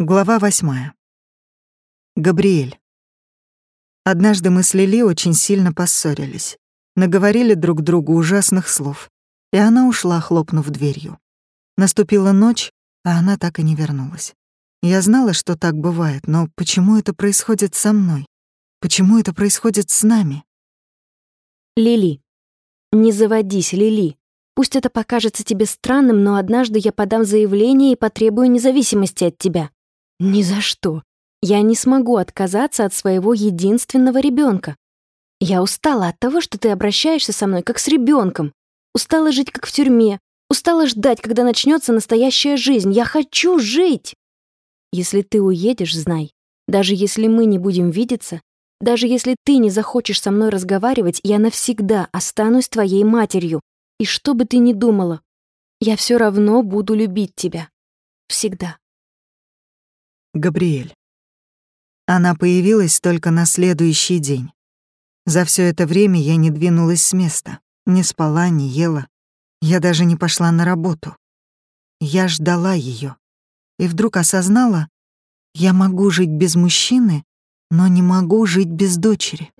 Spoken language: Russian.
Глава восьмая. Габриэль. Однажды мы с Лили очень сильно поссорились. Наговорили друг другу ужасных слов. И она ушла, хлопнув дверью. Наступила ночь, а она так и не вернулась. Я знала, что так бывает, но почему это происходит со мной? Почему это происходит с нами? Лили. Не заводись, Лили. Пусть это покажется тебе странным, но однажды я подам заявление и потребую независимости от тебя. Ни за что. Я не смогу отказаться от своего единственного ребенка. Я устала от того, что ты обращаешься со мной как с ребенком. Устала жить как в тюрьме. Устала ждать, когда начнется настоящая жизнь. Я хочу жить. Если ты уедешь, знай, даже если мы не будем видеться, даже если ты не захочешь со мной разговаривать, я навсегда останусь твоей матерью. И что бы ты ни думала, я все равно буду любить тебя. Всегда. Габриэль. Она появилась только на следующий день. За все это время я не двинулась с места, не спала, не ела. Я даже не пошла на работу. Я ждала ее. И вдруг осознала, я могу жить без мужчины, но не могу жить без дочери.